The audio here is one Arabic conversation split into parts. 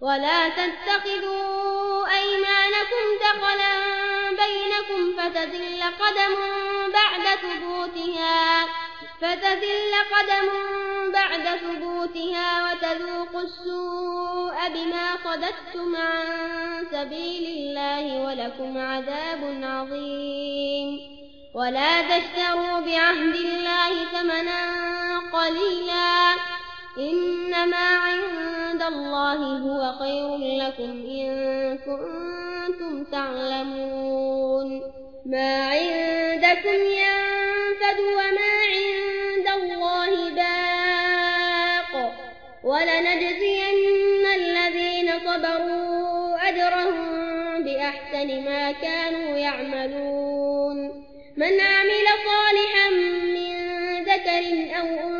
ولا تتخذوا أيمانكم دخلا بينكم فتذل قدم بعد ثبوتها فتذل قدم بعد ثبوتها وتذوقوا السوء بما صددتم عن سبيل الله ولكم عذاب عظيم. ولا تشتروا بعهد الله ثمنا قليلا إنما عند الله هو خير لكم إن كنتم تعلمون. ما عندكم ينفد وما عند الله باق. ولنجزين الذين صبروا أجرهم بأحسن ما كانوا يعملون. من عمل صالحا من ذكر أو أنثى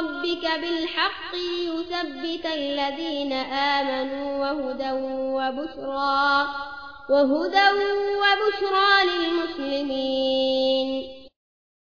ربك بالحق يثبت الذين آمنوا وهدى وبشرى وهدى وبشرى